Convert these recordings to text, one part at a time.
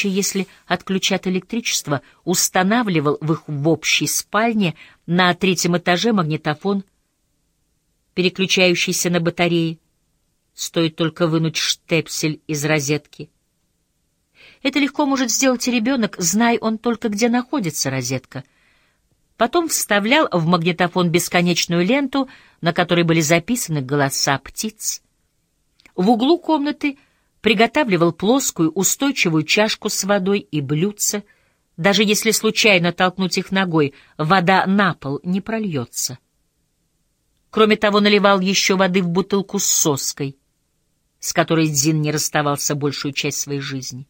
случае, если отключат электричество, устанавливал в их в общей спальне на третьем этаже магнитофон, переключающийся на батареи. Стоит только вынуть штепсель из розетки. Это легко может сделать и ребенок, зная он только, где находится розетка. Потом вставлял в магнитофон бесконечную ленту, на которой были записаны голоса птиц. В углу комнаты приготавливал плоскую устойчивую чашку с водой и блюдце. Даже если случайно толкнуть их ногой, вода на пол не прольется. Кроме того, наливал еще воды в бутылку с соской, с которой Дзин не расставался большую часть своей жизни.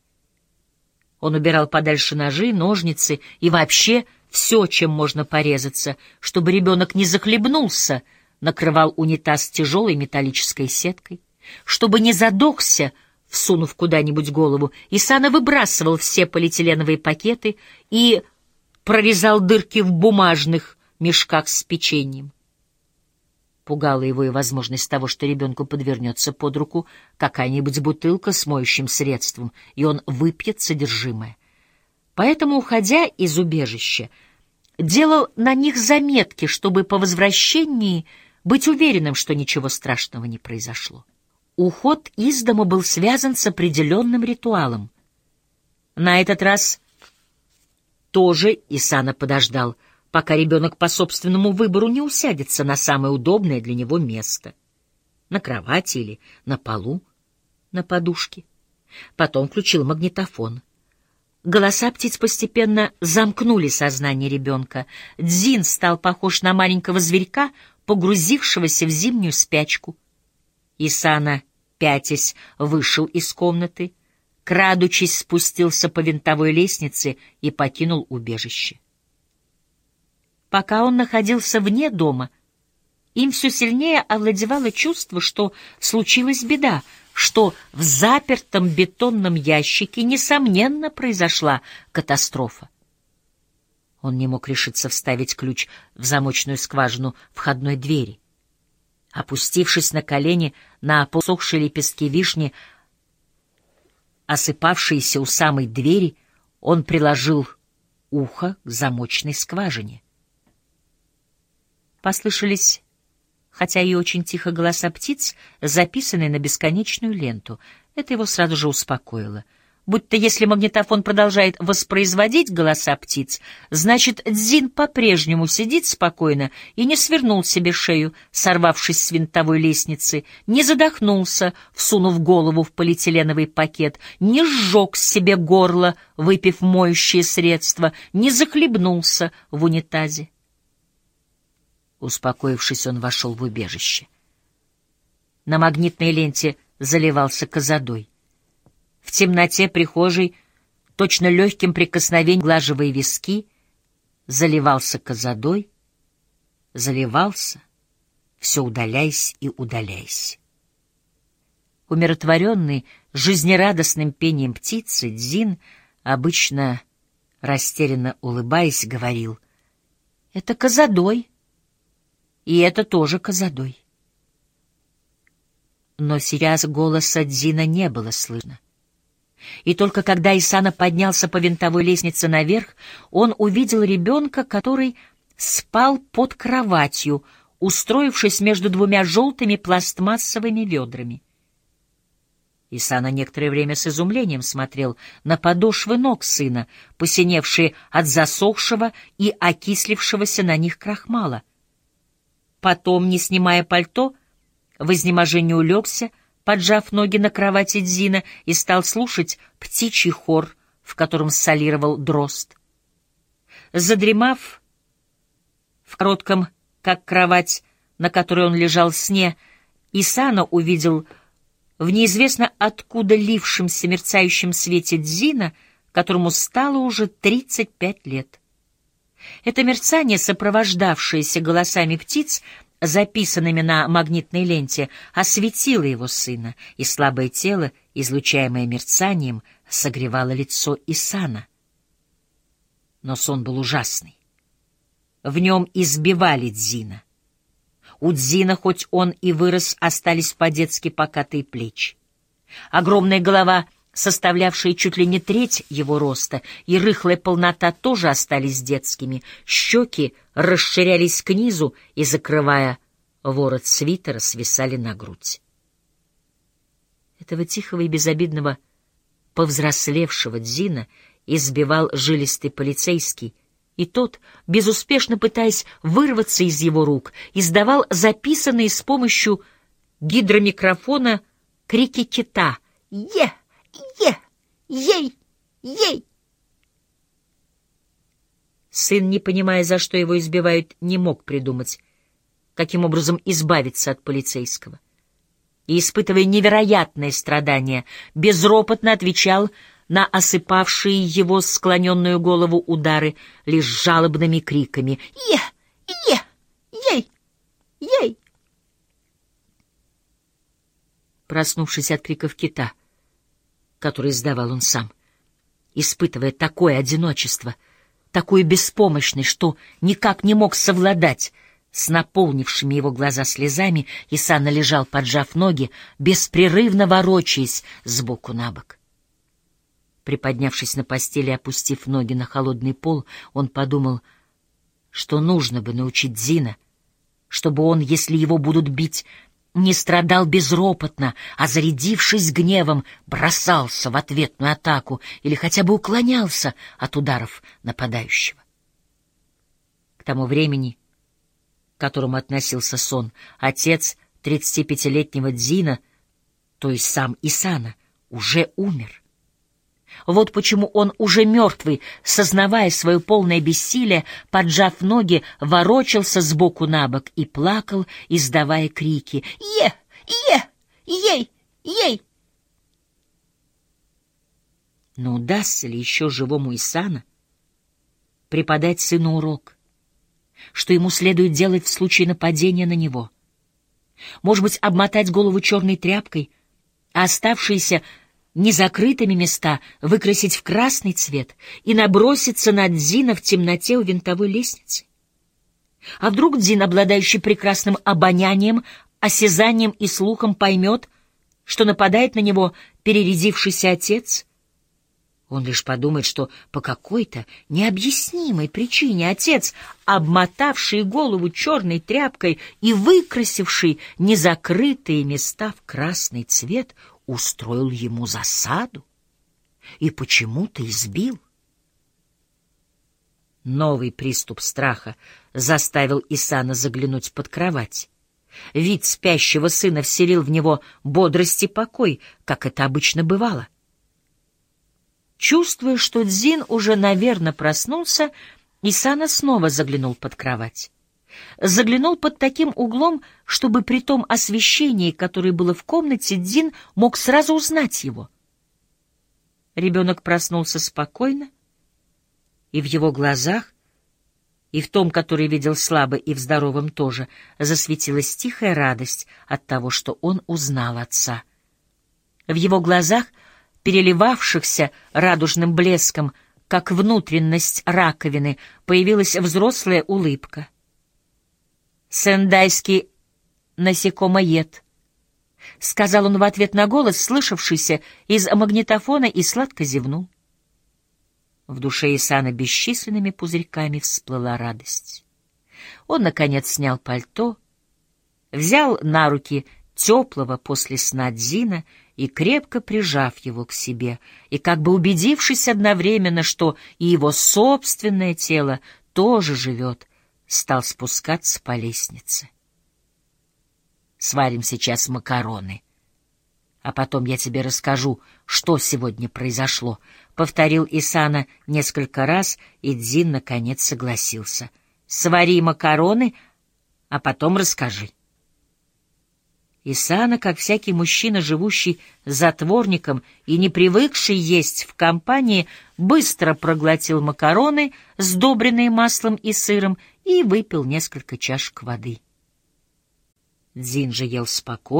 Он убирал подальше ножи, ножницы и вообще все, чем можно порезаться, чтобы ребенок не захлебнулся, накрывал унитаз тяжелой металлической сеткой, чтобы не задохся, всунув куда-нибудь голову, Исана выбрасывал все полиэтиленовые пакеты и прорезал дырки в бумажных мешках с печеньем. Пугала его и возможность того, что ребенку подвернется под руку какая-нибудь бутылка с моющим средством, и он выпьет содержимое. Поэтому, уходя из убежища, делал на них заметки, чтобы по возвращении быть уверенным, что ничего страшного не произошло. Уход из дома был связан с определенным ритуалом. На этот раз тоже Исана подождал — пока ребенок по собственному выбору не усядется на самое удобное для него место. На кровати или на полу, на подушке. Потом включил магнитофон. Голоса птиц постепенно замкнули сознание ребенка. Дзин стал похож на маленького зверька, погрузившегося в зимнюю спячку. Исана, пятясь, вышел из комнаты, крадучись спустился по винтовой лестнице и покинул убежище. Пока он находился вне дома, им все сильнее овладевало чувство, что случилась беда, что в запертом бетонном ящике, несомненно, произошла катастрофа. Он не мог решиться вставить ключ в замочную скважину входной двери. Опустившись на колени на посохшие лепестки вишни, осыпавшиеся у самой двери, он приложил ухо к замочной скважине. Послышались, хотя и очень тихо голоса птиц, записанные на бесконечную ленту. Это его сразу же успокоило. Будто если магнитофон продолжает воспроизводить голоса птиц, значит, Дзин по-прежнему сидит спокойно и не свернул себе шею, сорвавшись с винтовой лестницы, не задохнулся, всунув голову в полиэтиленовый пакет, не сжег себе горло, выпив моющее средство, не захлебнулся в унитазе. Успокоившись, он вошел в убежище. На магнитной ленте заливался козадой. В темноте прихожей, точно легким прикосновением глаживая виски, заливался козадой, заливался, все удаляясь и удаляясь. Умиротворенный, жизнерадостным пением птицы, Дзин, обычно растерянно улыбаясь, говорил, «Это козадой». И это тоже Казадой. Но сейчас голоса Дзина не было слышно. И только когда Исана поднялся по винтовой лестнице наверх, он увидел ребенка, который спал под кроватью, устроившись между двумя желтыми пластмассовыми ведрами. Исана некоторое время с изумлением смотрел на подошвы ног сына, посиневшие от засохшего и окислившегося на них крахмала. Потом, не снимая пальто, в изнеможении улегся, поджав ноги на кровати Дзина, и стал слушать птичий хор, в котором солировал дрозд. Задремав в коротком, как кровать, на которой он лежал сне, Исана увидел в неизвестно откуда лившемся мерцающем свете Дзина, которому стало уже тридцать пять лет. Это мерцание, сопровождавшееся голосами птиц, записанными на магнитной ленте, осветило его сына, и слабое тело, излучаемое мерцанием, согревало лицо Исана. Но сон был ужасный. В нем избивали Дзина. У Дзина, хоть он и вырос, остались по-детски покатые плечи. Огромная голова составлявшие чуть ли не треть его роста, и рыхлая полнота тоже остались детскими. Щеки расширялись к низу и, закрывая ворот свитера, свисали на грудь. Этого тихого и безобидного повзрослевшего Дзина избивал жилистый полицейский, и тот, безуспешно пытаясь вырваться из его рук, издавал записанные с помощью гидромикрофона крики кита «Е! Е! Ей! Ей!» Сын, не понимая, за что его избивают, не мог придумать, каким образом избавиться от полицейского. И, испытывая невероятное страдание, безропотно отвечал на осыпавшие его склоненную голову удары лишь жалобными криками «Е! Е! Ей! Ей!» Проснувшись от криков кита, который издавал он сам, испытывая такое одиночество, такую беспомощность, что никак не мог совладать с наполнившими его глаза слезами, Исана лежал, поджав ноги, беспрерывно ворочаясь сбоку на бок. Приподнявшись на постели и опустив ноги на холодный пол, он подумал, что нужно бы научить Зина, чтобы он, если его будут бить, не страдал безропотно, а, зарядившись гневом, бросался в ответную атаку или хотя бы уклонялся от ударов нападающего. К тому времени, к которому относился сон, отец 35-летнего Дзина, то есть сам Исана, уже умер. Вот почему он уже мертвый, сознавая свое полное бессилие, поджав ноги, ворочался сбоку на бок и плакал, издавая крики «Е! Е! Ей! Ей!» Но удастся ли еще живому Исана преподать сыну урок? Что ему следует делать в случае нападения на него? Может быть, обмотать голову черной тряпкой, а оставшиеся незакрытыми места выкрасить в красный цвет и наброситься на Дзина в темноте у винтовой лестницы? А вдруг Дзин, обладающий прекрасным обонянием, осязанием и слухом, поймет, что нападает на него перерядившийся отец? Он лишь подумает, что по какой-то необъяснимой причине отец, обмотавший голову черной тряпкой и выкрасивший незакрытые места в красный цвет, устроил ему засаду и почему-то избил. Новый приступ страха заставил Исана заглянуть под кровать. Вид спящего сына вселил в него бодрость и покой, как это обычно бывало. Чувствуя, что Дзин уже, наверное, проснулся, Исана снова заглянул под кровать заглянул под таким углом, чтобы при том освещении, которое было в комнате, Дин мог сразу узнать его. Ребенок проснулся спокойно, и в его глазах, и в том, который видел слабо, и в здоровом тоже, засветилась тихая радость от того, что он узнал отца. В его глазах, переливавшихся радужным блеском, как внутренность раковины, появилась взрослая улыбка — Сендайский насекомоед. Сказал он в ответ на голос, слышавшийся из магнитофона, и сладко зевнул. В душе Исана бесчисленными пузырьками всплыла радость. Он, наконец, снял пальто, взял на руки теплого после сна Дзина и, крепко прижав его к себе, и как бы убедившись одновременно, что и его собственное тело тоже живет, стал спускаться по лестнице. Сварим сейчас макароны. А потом я тебе расскажу, что сегодня произошло. Повторил Исана несколько раз, и Дзин наконец согласился. Свари макароны, а потом расскажи. Исана, как всякий мужчина, живущий затворником и не привыкший есть в компании, быстро проглотил макароны, сдобренные маслом и сыром, и выпил несколько чашек воды. Дзин же ел спокойно,